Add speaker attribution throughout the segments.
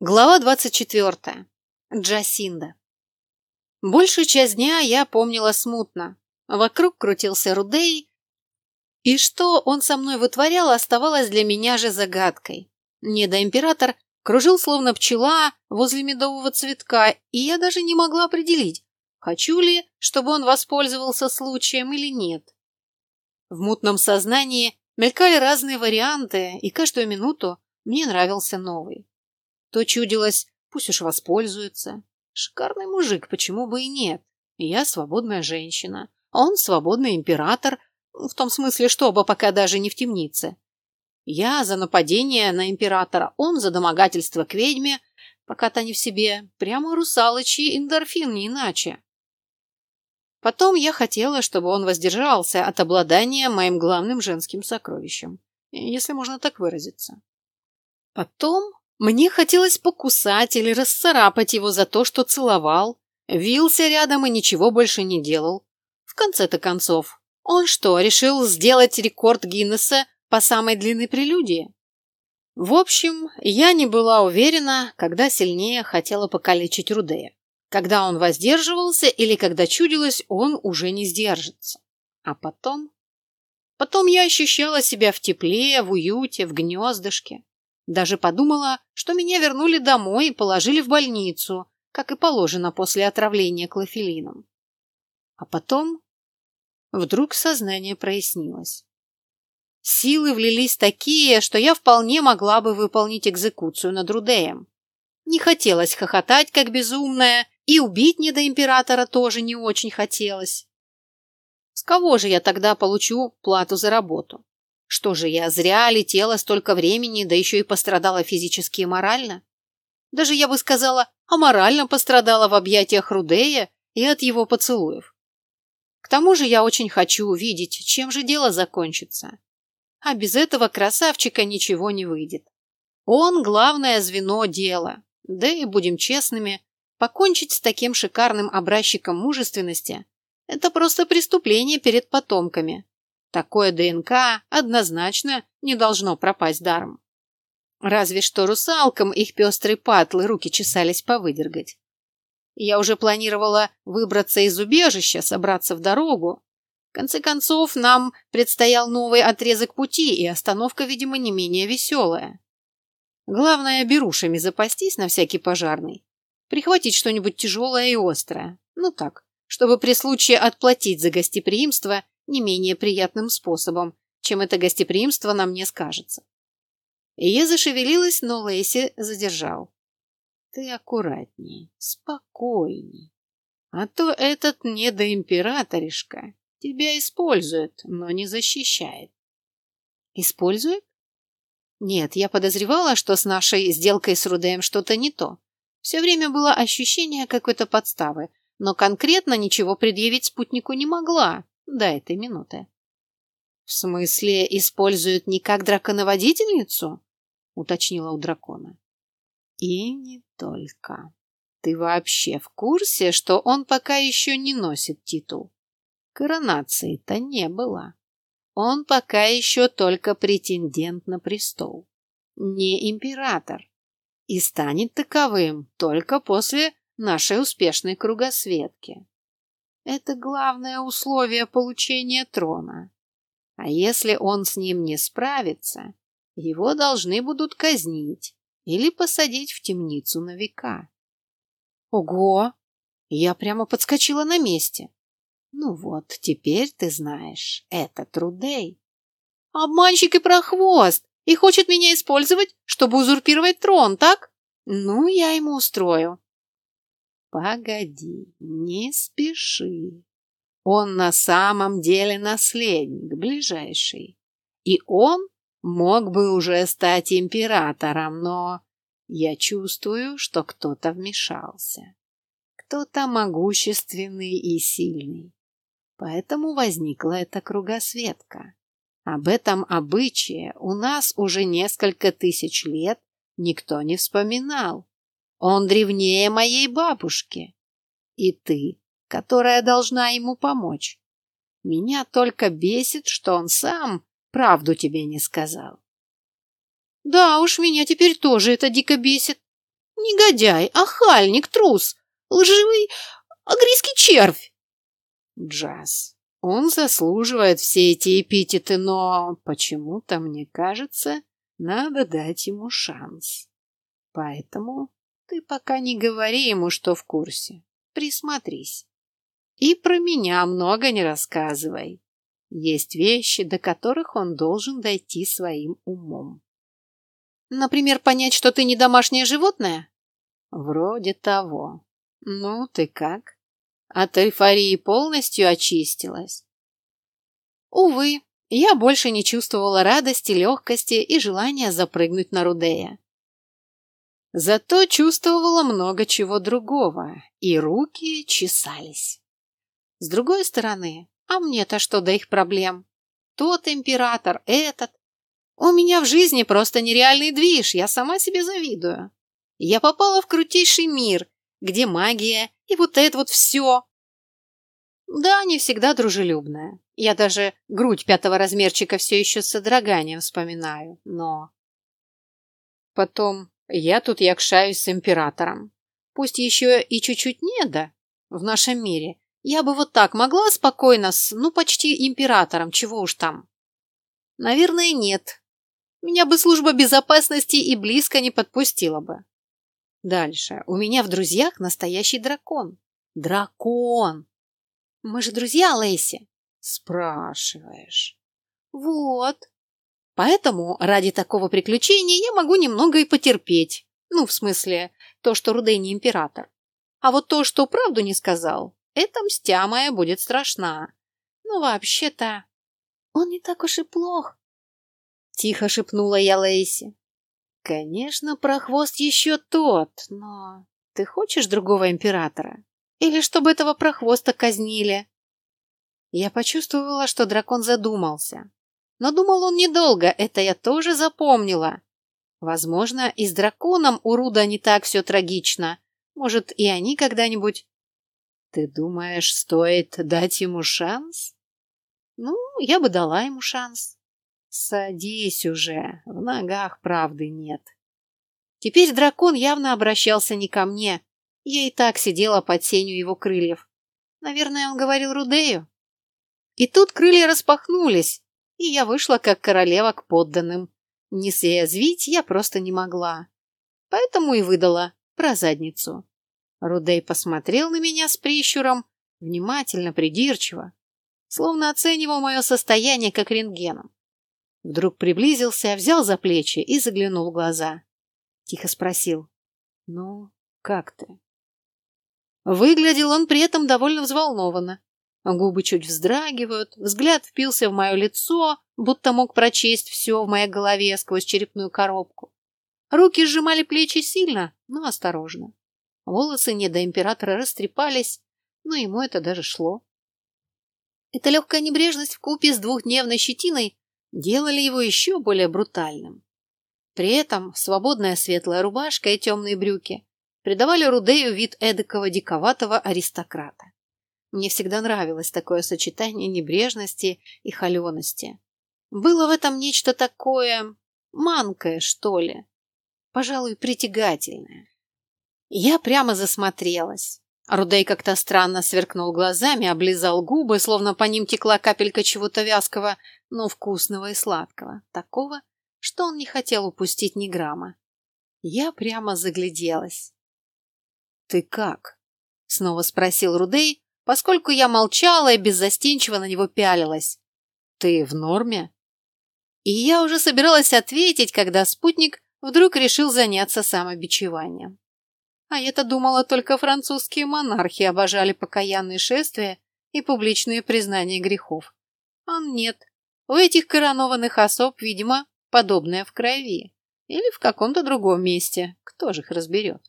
Speaker 1: Глава 24. Джасинда. Большую часть дня я помнила смутно. Вокруг крутился Рудей, и что он со мной вытворял, оставалось для меня же загадкой. Недоимператор кружил словно пчела возле медового цветка, и я даже не могла определить, хочу ли, чтобы он воспользовался случаем или нет. В мутном сознании мелькали разные варианты, и каждую минуту мне нравился новый. То чудилось, пусть уж воспользуется. Шикарный мужик, почему бы и нет? Я свободная женщина, он свободный император, в том смысле, что оба пока даже не в темнице. Я за нападение на императора, он за домогательство к ведьме, пока-то не в себе. Прямо русалочий эндорфин, не иначе. Потом я хотела, чтобы он воздержался от обладания моим главным женским сокровищем, если можно так выразиться. Потом мне хотелось покусать или расцарапать его за то, что целовал, вился рядом и ничего больше не делал. В конце-то концов, он что, решил сделать рекорд Гиннесса по самой длинной прелюдии? В общем, я не была уверена, когда сильнее хотела покалечить Рудея. Когда он воздерживался или когда чудилось, он уже не сдержится. А потом... Потом я ощущала себя в тепле, в уюте, в гнездышке. Даже подумала, что меня вернули домой и положили в больницу, как и положено после отравления клофелином. А потом вдруг сознание прояснилось. Силы влились такие, что я вполне могла бы выполнить экзекуцию над Рудеем. Не хотелось хохотать, как безумная, и убить недоимператора тоже не очень хотелось. С кого же я тогда получу плату за работу? Что же, я зря летела столько времени, да еще и пострадала физически и морально? Даже, я бы сказала, аморально пострадала в объятиях Рудея и от его поцелуев. К тому же я очень хочу увидеть, чем же дело закончится. А без этого красавчика ничего не выйдет. Он главное звено дела. Да и, будем честными, покончить с таким шикарным образчиком мужественности – это просто преступление перед потомками. Такое ДНК однозначно не должно пропасть даром. Разве что русалкам их пестрые патлы руки чесались повыдергать. Я уже планировала выбраться из убежища, собраться в дорогу. В конце концов, нам предстоял новый отрезок пути, и остановка, видимо, не менее веселая. Главное, берушами запастись на всякий пожарный. Прихватить что-нибудь тяжелое и острое. Ну так, чтобы при случае отплатить за гостеприимство не менее приятным способом, чем это гостеприимство на мне скажется. Я зашевелилась, но Лейси задержал. Ты аккуратней, спокойней. А то этот недоимператоришка тебя использует, но не защищает. Использует? Нет, я подозревала, что с нашей сделкой с Рудеем что-то не то. Все время было ощущение какой-то подставы, но конкретно ничего предъявить спутнику не могла до этой минуты. В смысле, используют не как драконоводительницу? Уточнила у дракона. И не только. Ты вообще в курсе, что он пока еще не носит титул? Коронации-то не было. Он пока еще только претендент на престол, не император, и станет таковым только после нашей успешной кругосветки. Это главное условие получения трона. А если он с ним не справится, его должны будут казнить или посадить в темницу на века. Ого! Я прямо подскочила на месте. Ну вот, теперь ты знаешь, это Трудей. Обманщик и прохвост! И хочет меня использовать, чтобы узурпировать трон, так? Ну, я ему устрою. Погоди, не спеши. Он на самом деле наследник, ближайший. И он мог бы уже стать императором, но я чувствую, что кто-то вмешался. Кто-то могущественный и сильный. Поэтому возникла эта кругосветка. Об этом обычае у нас уже несколько тысяч лет никто не вспоминал. Он древнее моей бабушки. И ты, которая должна ему помочь. Меня только бесит, что он сам правду тебе не сказал. Да уж, меня теперь тоже это дико бесит. Негодяй, охальник, трус, лживый, агрийский червь.
Speaker 2: Джаз, он заслуживает все эти эпитеты, но почему-то, мне кажется, надо дать ему шанс. Поэтому ты пока не говори ему, что в курсе. Присмотрись. И про меня много не рассказывай. Есть вещи, до которых он должен дойти своим умом.
Speaker 1: Например, понять, что ты не домашнее животное?
Speaker 2: Вроде того. Ну, ты как? От эйфории полностью очистилась?
Speaker 1: Увы, я больше не чувствовала радости, легкости и желания запрыгнуть на Рудея.
Speaker 2: Зато чувствовала много чего другого, и руки чесались.
Speaker 1: С другой стороны, а мне-то что до их проблем? Тот император, этот. У меня в жизни просто нереальный движ, я сама себе завидую. Я попала в крутейший мир, где магия и вот это вот все. Да, не всегда дружелюбная. Я даже грудь пятого размерчика все еще с содроганием вспоминаю, но... Потом я тут якшаюсь с императором. Пусть еще и чуть-чуть неда в нашем мире. Я бы вот так могла спокойно с, ну, почти императором, чего уж там. Наверное, нет. Меня бы служба безопасности и близко не подпустила бы. Дальше. У меня в друзьях настоящий дракон. Дракон! Мы же друзья, Лейси.
Speaker 2: Спрашиваешь.
Speaker 1: Вот. Поэтому ради такого приключения я могу немного и потерпеть. Ну, в смысле, то, что Рудей не император. А вот то, что правду не сказал, эта мстя моя будет страшна. Но вообще-то он не так уж и плох. Тихо шепнула я Лейси. Конечно, прохвост еще тот, но ты хочешь другого императора? Или чтобы этого прохвоста казнили? Я почувствовала, что дракон задумался. Но думал он недолго, это я тоже запомнила. Возможно, и с драконом у Руда не так все трагично. Может, и они когда-нибудь...
Speaker 2: Ты думаешь, стоит дать ему шанс?
Speaker 1: Ну, я бы дала ему шанс.
Speaker 2: Садись уже, в ногах правды нет.
Speaker 1: Теперь дракон явно обращался не ко мне. Я и так сидела под сенью его крыльев. Наверное, он говорил Рудею. И тут крылья распахнулись, и я вышла как королева к подданным. Не съязвить я просто не могла. Поэтому и выдала про задницу. Рудей посмотрел на меня с прищуром, внимательно, придирчиво, словно оценивал мое состояние как рентгеном. Вдруг приблизился, взял за плечи и заглянул в глаза. Тихо спросил. «Ну, как ты?» Выглядел он при этом довольно взволнованно. Губы чуть вздрагивают, взгляд впился в мое лицо, будто мог прочесть все в моей голове сквозь черепную коробку. Руки сжимали плечи сильно, но осторожно. Волосы не до императора растрепались, но ему это даже шло. Эта легкая небрежность в купе с двухдневной щетиной делали его еще более брутальным. При этом свободная светлая рубашка и темные брюки придавали Рудею вид эдакого диковатого аристократа. Мне всегда нравилось такое сочетание небрежности и холености. Было в этом нечто такое манкое, что ли. Пожалуй, притягательное. Я прямо засмотрелась. Рудей как-то странно сверкнул глазами, облизал губы, словно по ним текла капелька чего-то вязкого, но вкусного и сладкого. Такого, что он не хотел упустить ни грамма. Я прямо загляделась. «Ты как?» — снова спросил Рудей, поскольку я молчала и беззастенчиво на него пялилась. «Ты в норме?» И я уже собиралась ответить, когда спутник вдруг решил заняться самобичеванием. А я-то думала, только французские монархи обожали покаянные шествия и публичные признания грехов. А нет, у этих коронованных особ, видимо, подобное в крови. Или в каком-то другом месте. Кто же их разберет?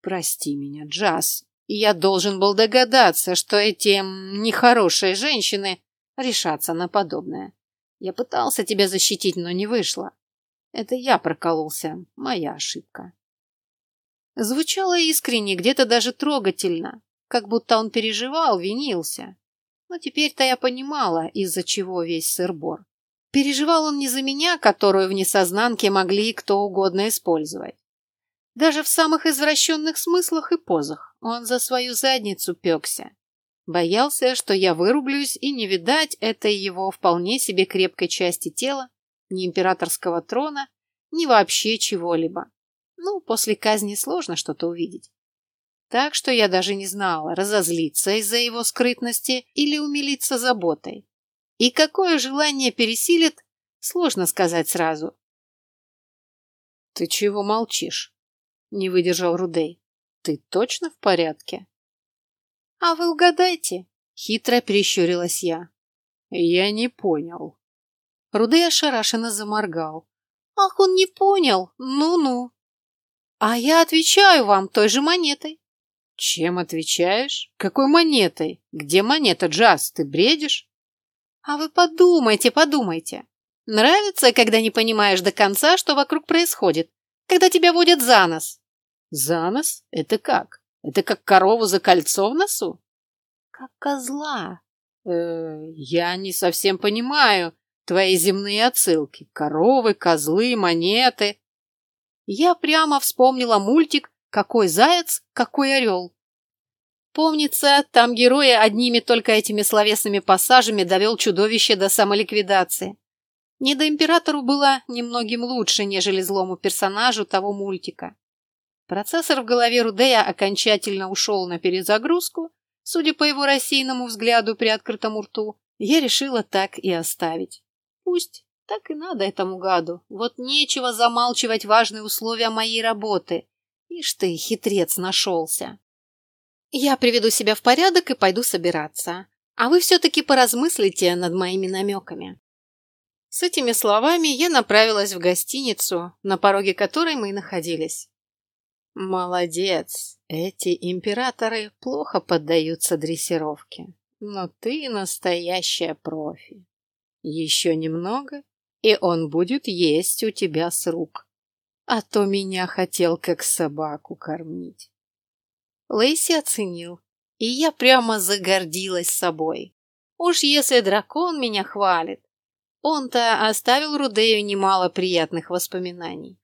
Speaker 1: Прости меня, Джаз. Я должен был догадаться, что эти нехорошие женщины решатся на подобное. Я пытался тебя защитить, но не вышло. Это я прокололся. Моя ошибка. Звучало искренне, где-то даже трогательно, как будто он переживал, винился. Но теперь-то я понимала, из-за чего весь сыр-бор. Переживал он не за меня, которую в несознанке могли кто угодно использовать. Даже в самых извращенных смыслах и позах он за свою задницу пекся. Боялся, что я вырублюсь и не видать этой его вполне себе крепкой части тела, ни императорского трона, ни вообще чего-либо. Ну, после казни сложно что-то увидеть. Так что я даже не знала, разозлиться из-за его скрытности или умилиться заботой. И какое желание пересилит, сложно сказать сразу.
Speaker 2: «Ты чего молчишь?» — не выдержал Рудей. «Ты точно в порядке?»
Speaker 1: «А вы угадайте!» — хитро перещурилась я.
Speaker 2: «Я не понял».
Speaker 1: Рудей ошарашенно заморгал. «Ах, он не понял! Ну-ну!» «А я отвечаю вам той же монетой!»
Speaker 2: «Чем отвечаешь? Какой монетой? Где монета, Джаз? Ты бредишь?»
Speaker 1: «А вы подумайте, подумайте. Нравится, когда не понимаешь до конца, что вокруг происходит, когда тебя водят за нос?»
Speaker 2: «За нос? Это как? Это как корову за кольцо в носу?»
Speaker 1: «Как козла».
Speaker 2: «Э, «Я не совсем понимаю твои земные отсылки. Коровы, козлы, монеты».
Speaker 1: Я прямо вспомнила мультик «Какой заяц, какой орел». Помнится, там героя одними только этими словесными пассажами довел чудовище до самоликвидации. Не до императору было немногим лучше, нежели злому персонажу того мультика. Процессор в голове Рудея окончательно ушел на перезагрузку. Судя по его рассеянному взгляду при открытом рту, я решила так и оставить. Пусть так и надо этому гаду. Вот нечего замалчивать важные условия моей работы. Ишь ты, хитрец нашелся. Я приведу себя в порядок и пойду собираться. А вы все-таки поразмыслите над моими намеками. С этими словами я направилась в гостиницу, на пороге которой мы и находились.
Speaker 2: Молодец, эти императоры плохо поддаются дрессировке, но ты настоящая профи. Еще немного, и он будет есть у тебя с рук. А то меня хотел как собаку кормить.
Speaker 1: Лейси оценил, и я прямо загордилась собой. Уж если дракон меня хвалит, он-то оставил Рудею немало приятных воспоминаний.